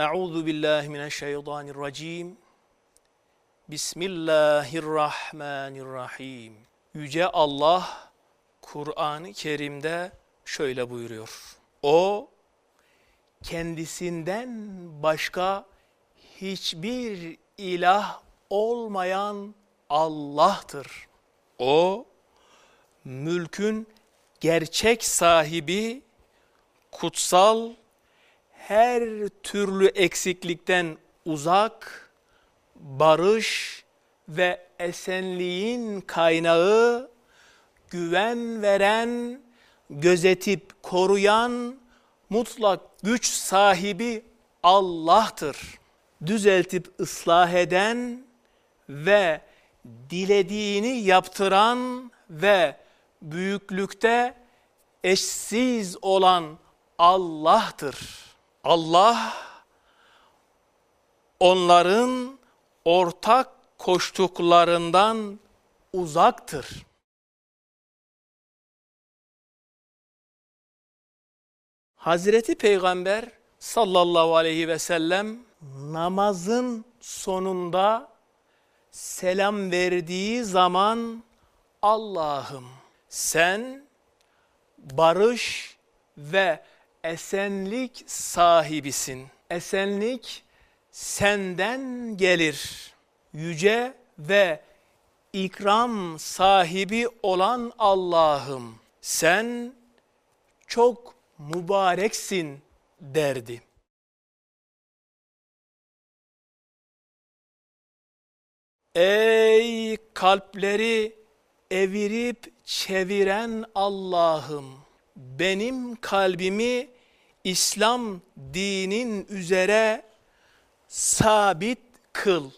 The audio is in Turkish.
Euzu billahi mineşşeytanirracim. Bismillahirrahmanirrahim. Yüce Allah Kur'an-ı Kerim'de şöyle buyuruyor. O kendisinden başka hiçbir ilah olmayan Allah'tır. O mülkün gerçek sahibi, kutsal, her türlü eksiklikten uzak, barış ve esenliğin kaynağı, güven veren, gözetip koruyan, mutlak güç sahibi Allah'tır. Düzeltip ıslah eden ve dilediğini yaptıran ve büyüklükte eşsiz olan Allah'tır. Allah onların ortak koştuklarından uzaktır. Hazreti Peygamber sallallahu aleyhi ve sellem namazın sonunda selam verdiği zaman Allah'ım sen barış ve esenlik sahibisin. Esenlik senden gelir. Yüce ve ikram sahibi olan Allah'ım sen çok mübareksin derdi. Ey kalpleri evirip çeviren Allah'ım benim kalbimi İslam dinin üzere sabit kıl.